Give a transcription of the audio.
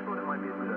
I thought it might be a mistake.